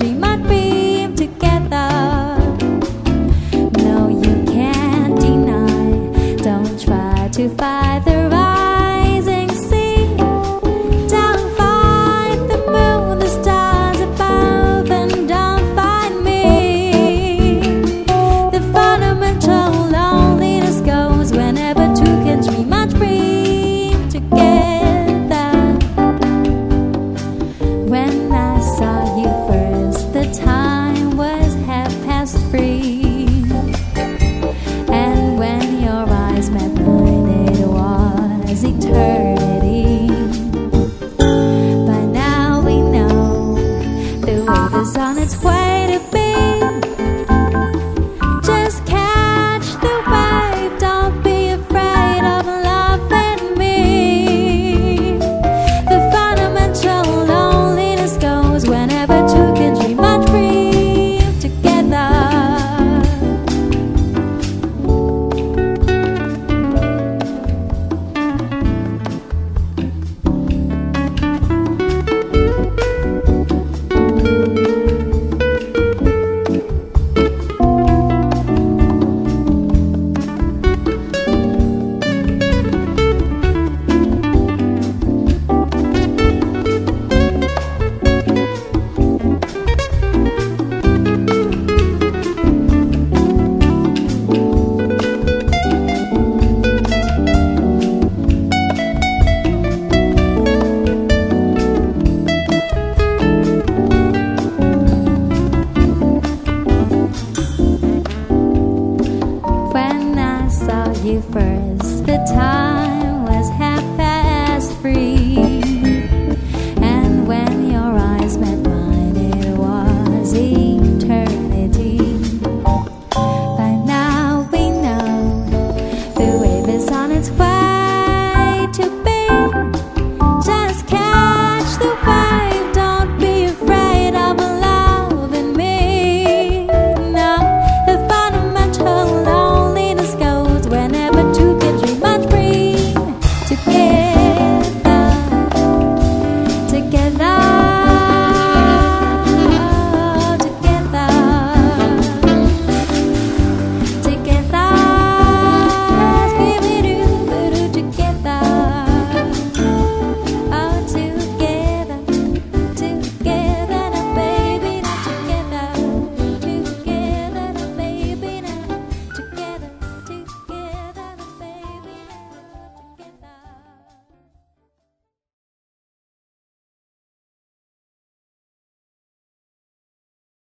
country together. No, you can't deny. Don't try to fight the time was half past three. And when your eyes met mine, it was eternity. Now we know the wave is on its way.